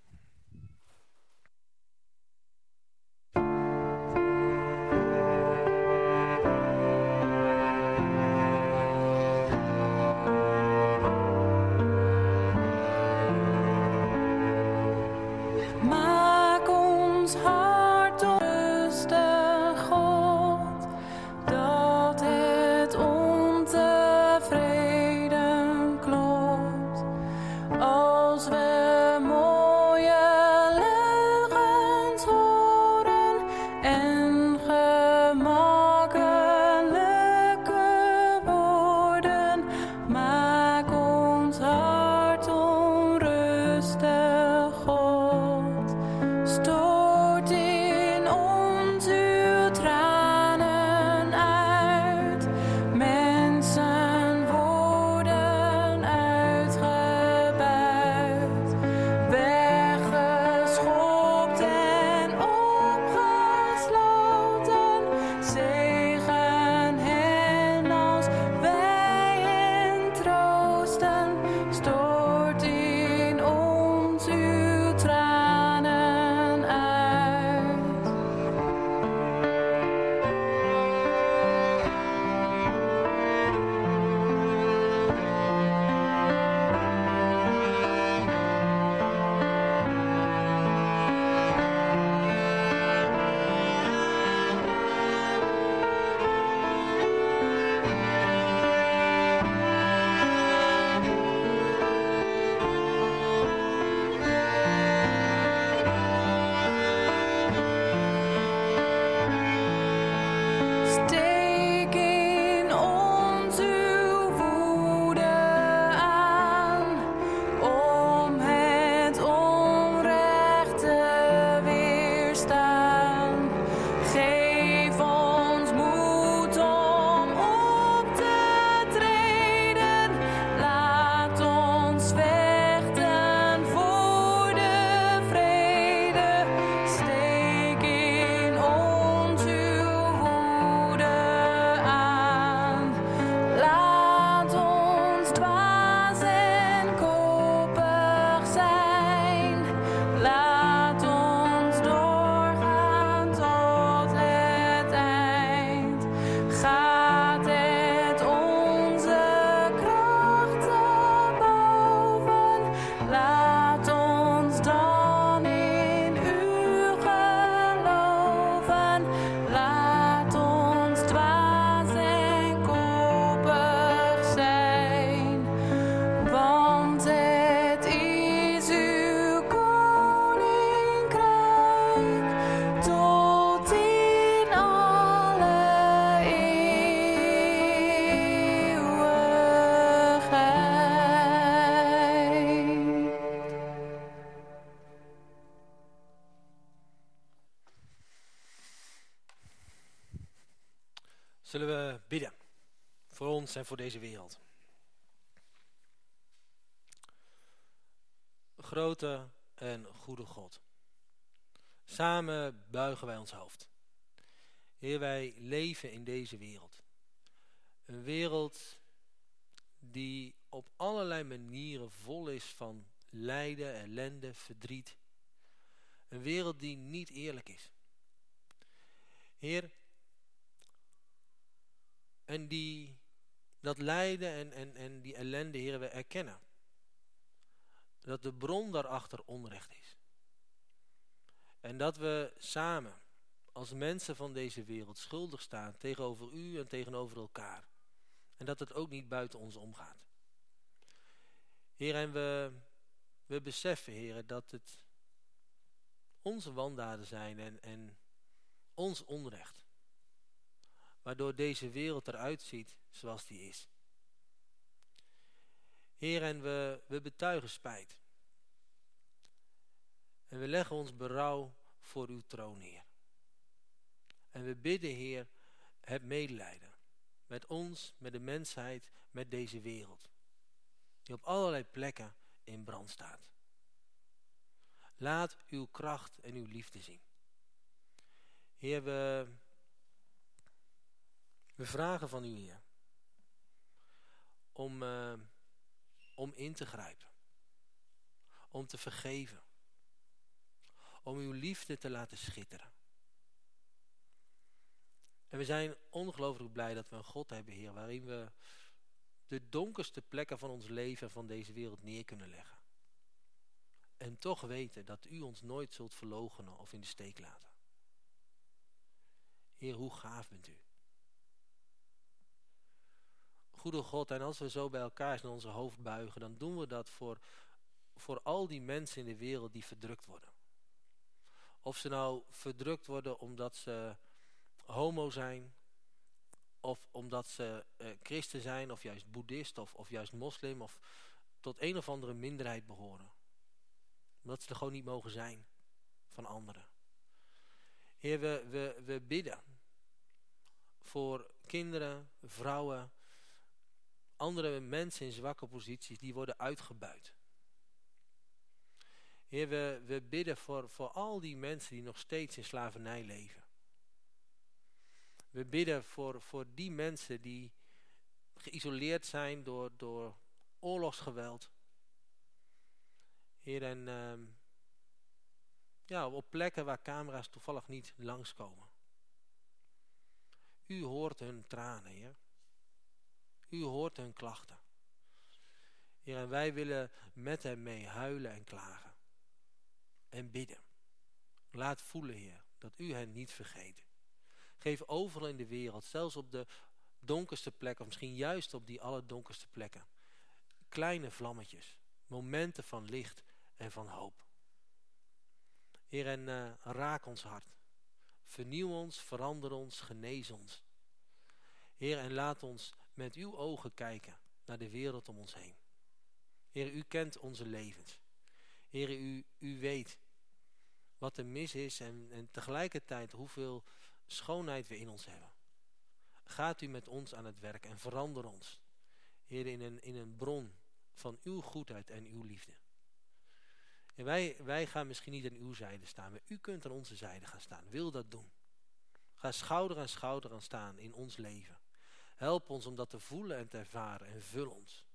Zullen we bidden voor ons en voor deze wereld. Grote en goede God. Samen buigen wij ons hoofd. Heer, wij leven in deze wereld. Een wereld die op allerlei manieren vol is van lijden, ellende, verdriet. Een wereld die niet eerlijk is. Heer, en die, dat lijden en, en, en die ellende, Heer, we erkennen. Dat de bron daarachter onrecht is. En dat we samen, als mensen van deze wereld, schuldig staan tegenover u en tegenover elkaar. En dat het ook niet buiten ons omgaat. Heer, en we, we beseffen, Heer, dat het onze wandaden zijn en, en ons onrecht. Waardoor deze wereld eruit ziet zoals die is. Heer, en we, we betuigen spijt. En we leggen ons berouw voor uw troon, Heer. En we bidden, Heer, heb medelijden. Met ons, met de mensheid, met deze wereld. Die op allerlei plekken in brand staat. Laat uw kracht en uw liefde zien. Heer, we, we vragen van u, Heer, om, uh, om in te grijpen. Om te vergeven. Om uw liefde te laten schitteren. En we zijn ongelooflijk blij dat we een God hebben, Heer, waarin we de donkerste plekken van ons leven en van deze wereld neer kunnen leggen. En toch weten dat u ons nooit zult verloochenen of in de steek laten. Heer, hoe gaaf bent u. Goede God, en als we zo bij elkaar in onze hoofd buigen, dan doen we dat voor, voor al die mensen in de wereld die verdrukt worden. Of ze nou verdrukt worden omdat ze homo zijn, of omdat ze uh, christen zijn, of juist boeddhist, of, of juist moslim, of tot een of andere minderheid behoren. Omdat ze er gewoon niet mogen zijn van anderen. Heer, we, we, we bidden voor kinderen, vrouwen, andere mensen in zwakke posities, die worden uitgebuit. Heer, we, bidden voor, voor al die mensen die nog steeds in slavernij leven. We bidden voor, voor die mensen die geïsoleerd zijn door, door oorlogsgeweld. Heer, en uh, ja, op plekken waar camera's toevallig niet langskomen. U hoort hun tranen, Heer. U hoort hun klachten. Heer, en wij willen met hem mee huilen en klagen. En bidden. Laat voelen, Heer, dat u hen niet vergeet. Geef overal in de wereld, zelfs op de donkerste plekken, of misschien juist op die allerdonkerste plekken, kleine vlammetjes, momenten van licht en van hoop. Heer, en uh, raak ons hart. Vernieuw ons, verander ons, genees ons. Heer, en laat ons met uw ogen kijken naar de wereld om ons heen. Heer, u kent onze levens. Heer, u, u weet wat er mis is en, en tegelijkertijd hoeveel schoonheid we in ons hebben. Gaat u met ons aan het werk en verander ons. Heer, in een, in een bron van uw goedheid en uw liefde. En wij, wij gaan misschien niet aan uw zijde staan, maar u kunt aan onze zijde gaan staan. Wil dat doen. Ga schouder aan schouder aan staan in ons leven. Help ons om dat te voelen en te ervaren en vul ons.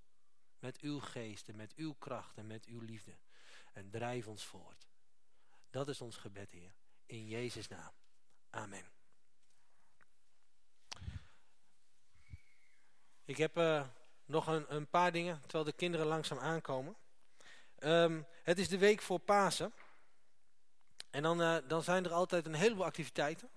Met uw geest en met uw kracht en met uw liefde. En drijf ons voort. Dat is ons gebed, Heer. In Jezus' naam. Amen. Ik heb uh, nog een, een, paar dingen, terwijl de kinderen langzaam aankomen. Um, het is de week voor Pasen. En dan, uh, dan zijn er altijd een heleboel activiteiten.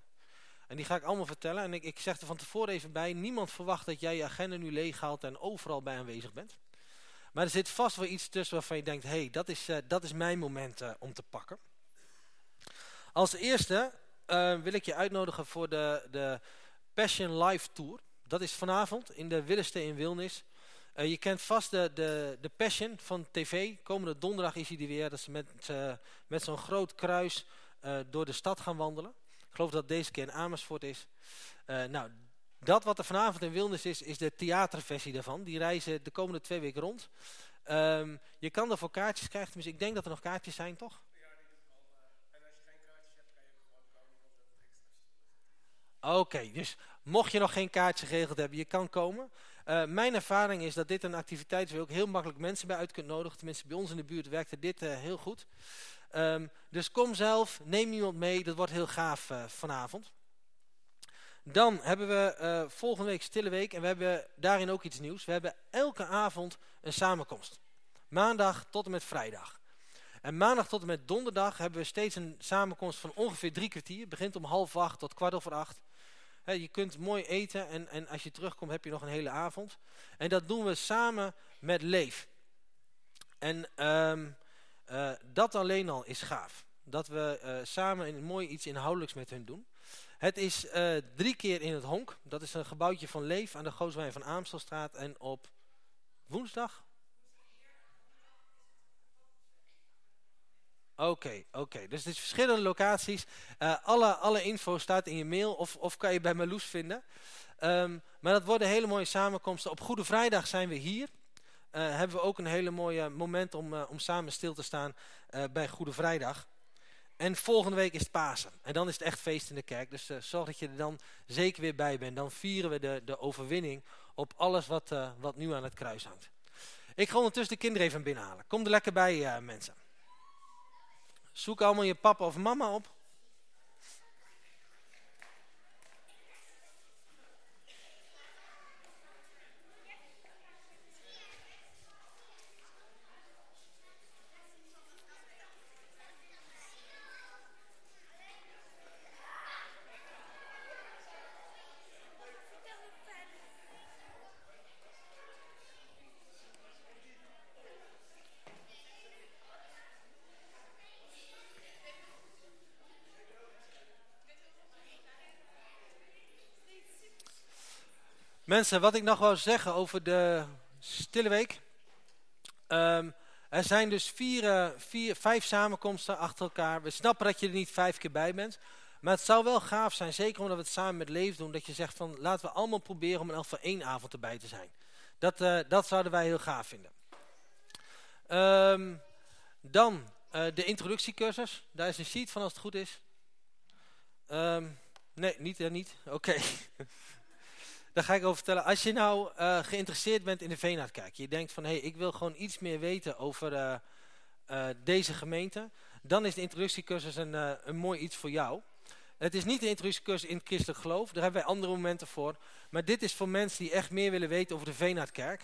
En die ga ik allemaal vertellen. En ik, ik zeg er van tevoren even bij, niemand verwacht dat jij je agenda nu leeghaalt en overal bij aanwezig bent. Maar er zit vast wel iets tussen waarvan je denkt, hé, hey, dat, is, uh, dat is mijn moment uh, om te pakken. Als eerste uh, wil ik je uitnodigen voor de, de Passion Live Tour. Dat is vanavond in de Willeste in Wilnis. je kent vast de, de, de Passion van tv. Komende donderdag is hij er weer. Dat ze met, met zo'n groot kruis door de stad gaan wandelen. Ik geloof dat deze keer in Amersfoort is. Uh, nou, dat wat er vanavond in Wilnis is, is de theaterversie daarvan. Die reizen de komende twee weken rond. Ehm, je kan ervoor kaartjes krijgen, dus ik denk dat er nog kaartjes zijn, toch? Oké, dus mocht je nog geen kaartje geregeld hebben, je kan komen. Uh, mijn ervaring is dat dit een activiteit is waar je ook heel makkelijk mensen bij uit kunt nodigen. Tenminste, bij ons in de buurt werkte dit uh, heel goed. Um, dus kom zelf, neem iemand mee, dat wordt heel gaaf uh, vanavond. Dan hebben we volgende week Stille Week en we hebben daarin ook iets nieuws. We hebben elke avond een samenkomst. Maandag tot en met vrijdag. En maandag tot en met donderdag hebben we steeds een samenkomst van ongeveer drie kwartier. Het begint om half acht tot kwart over acht je kunt mooi eten en, en als je terugkomt heb je nog een hele avond. En dat doen we samen met Leef. En um, uh, dat alleen al is gaaf. Dat we uh, samen een mooi iets inhoudelijks met hun doen. Het is uh, drie keer in het Honk. Dat is een gebouwtje van Leef aan de Gooswijn van Aamstelstraat. En op woensdag, Oké, oké. Dus het is verschillende locaties. Alle, alle info staat in je mail of, of kan je bij Marloes vinden. Um, maar dat worden hele mooie samenkomsten. Op Goede Vrijdag zijn we hier. Uh, hebben we ook een hele mooie moment om, uh, om samen stil te staan bij Goede Vrijdag. En volgende week is het Pasen. En dan is het echt feest in de kerk. Dus zorg dat je er dan zeker weer bij bent. Dan vieren we de, de overwinning op alles wat, wat nu aan het kruis hangt. Ik ga ondertussen de kinderen even binnenhalen. Kom er lekker bij mensen. Zoek allemaal je papa of mama op. Mensen, wat ik nog wou zeggen over de stille week. Um, er zijn dus vier, uh, vier, vijf samenkomsten achter elkaar. We snappen dat je er niet vijf keer bij bent. Maar het zou wel gaaf zijn, zeker omdat we het samen met Leef doen, dat je zegt van laten we allemaal proberen om in elk geval één avond erbij te zijn. Dat, uh, dat zouden wij heel gaaf vinden. Um, dan uh, de introductiecursus. Daar is een sheet van als het goed is. Um, nee, niet, uh, niet. Oké. Daar ga ik over vertellen. Als je nou uh, geïnteresseerd bent in de Veenaardkerk. Je denkt van, hé, hey, ik wil gewoon iets meer weten over uh, uh, deze gemeente. Dan is de introductiecursus een, een mooi iets voor jou. Het is niet de introductiecursus in het christelijk geloof. Daar hebben wij andere momenten voor. Maar dit is voor mensen die echt meer willen weten over de Veenaardkerk.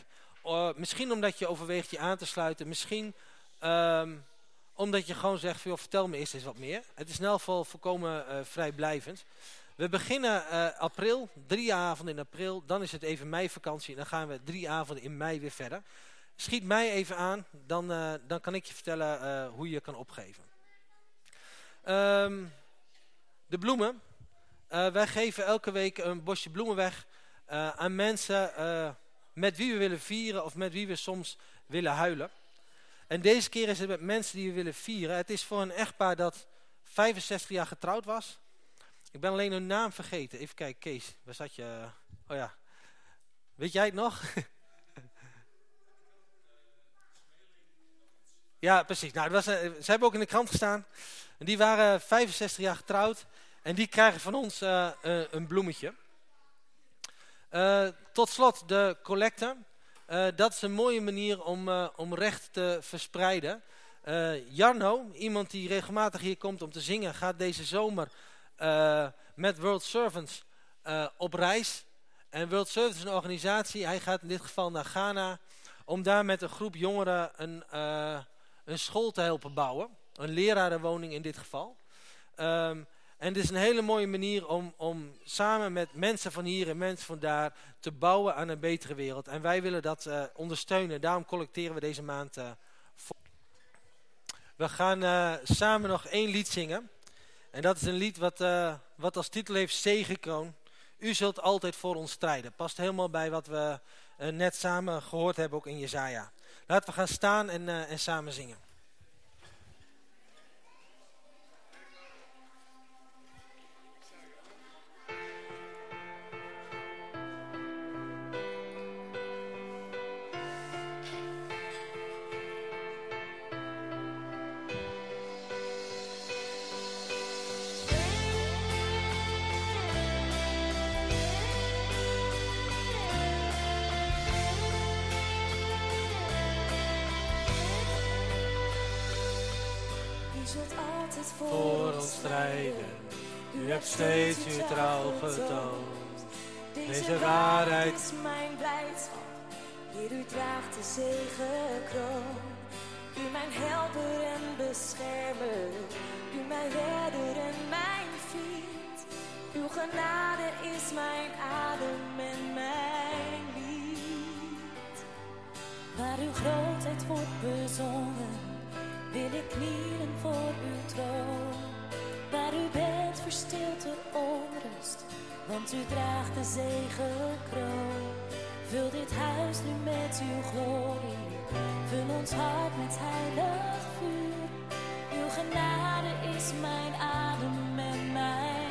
misschien omdat je overweegt je aan te sluiten. Misschien um, omdat je gewoon zegt, van, joh, vertel me eerst eens wat meer. Het is in elk geval volkomen vrijblijvend. We beginnen uh, april, drie avonden in april. Dan is het even meivakantie en dan gaan we drie avonden in mei weer verder. Schiet mij even aan, dan, uh, dan kan ik je vertellen uh, hoe je kan opgeven. Um, de bloemen. wij geven elke week een bosje bloemen weg aan mensen met wie we willen vieren of met wie we soms willen huilen. En deze keer is het met mensen die we willen vieren. Het is voor een echtpaar dat 65 jaar getrouwd was. Ik ben alleen hun naam vergeten. Even kijken, Kees, waar zat je? Oh ja. Weet jij het nog? ja, precies. Nou, was, uh, ze hebben ook in de krant gestaan. En die waren 65 jaar getrouwd. En die krijgen van ons uh, uh, een bloemetje. tot slot de collecte. dat is een mooie manier om, om recht te verspreiden. Jarno, iemand die regelmatig hier komt om te zingen, gaat deze zomer uh, met World Servants uh, op reis. En World Servants is een organisatie, hij gaat in dit geval naar Ghana, om daar met een groep jongeren een, uh, een school te helpen bouwen. Een lerarenwoning in dit geval. Um, en het is een hele mooie manier om, om samen met mensen van hier en mensen van daar te bouwen aan een betere wereld. En wij willen dat ondersteunen. Daarom collecteren we deze maand uh. We gaan samen nog één lied zingen. En dat is een lied wat, uh, wat als titel heeft Zegekroon. U zult altijd voor ons strijden. Past helemaal bij wat we uh, net samen gehoord hebben ook in Jezaja. Laten we gaan staan en, uh, en samen zingen. Hebt steeds uw trouw getoond. Deze waarheid is mijn blijdschap. Heer, u draagt de zegenkroon. U mijn helper en beschermer. U mijn redder en mijn vriend. Uw genade is mijn adem en mijn lied. Waar uw grootheid wordt bezongen, wil ik knielen voor uw troon. Waar u bent verstilt de onrust, want u draagt de zegenkroon. Vul dit huis nu met uw glorie. Vul ons hart met heilig vuur. Uw genade is mijn adem en mijn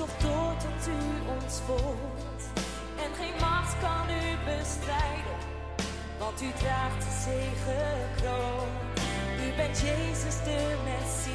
zocht door tot u ons voelt. En geen macht kan u bestrijden. Want u draagt de zegenkroon. U bent Jezus de Messias.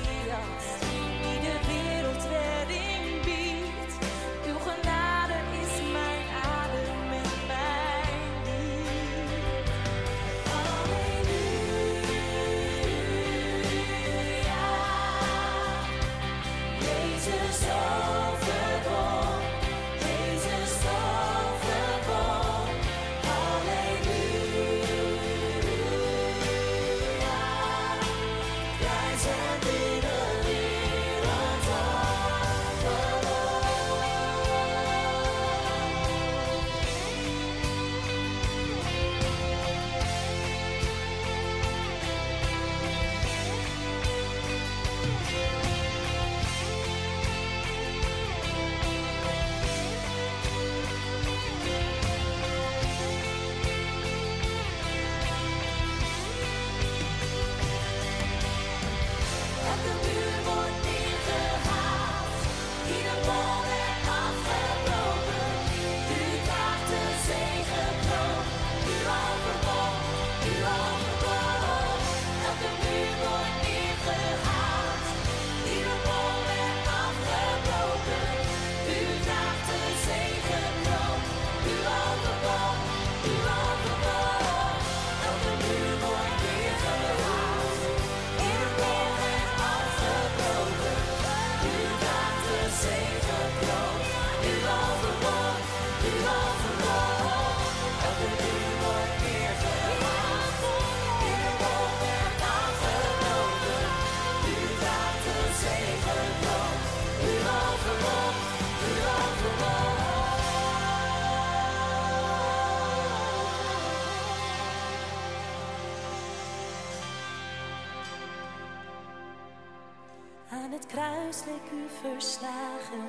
Kruis leek u verslagen,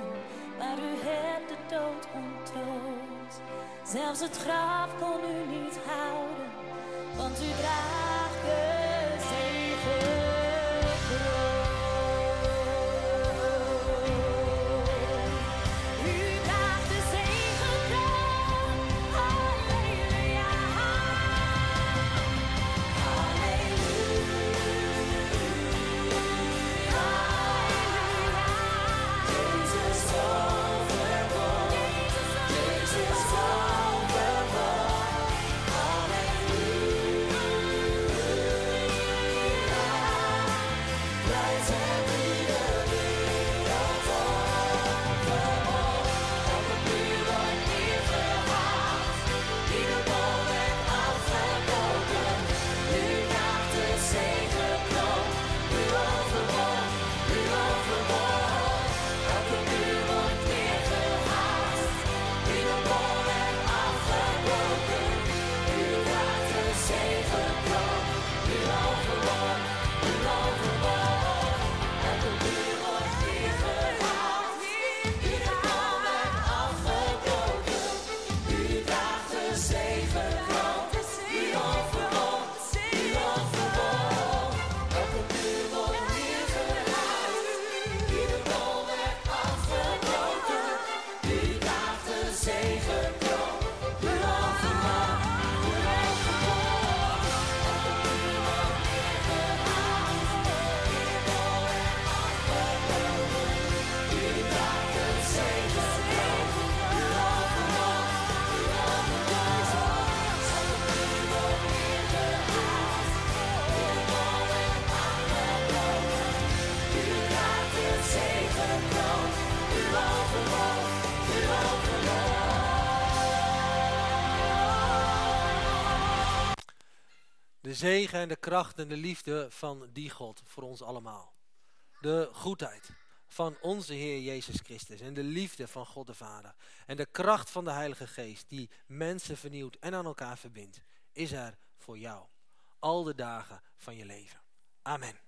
maar u hebt de dood ontroond. Zelfs het graf kon u niet houden, want u draagt zegen en de kracht en de liefde van die God voor ons allemaal. De goedheid van onze Heer Jezus Christus en de liefde van God de Vader en de kracht van de Heilige Geest die mensen vernieuwt en aan elkaar verbindt, is er voor jou al de dagen van je leven. Amen.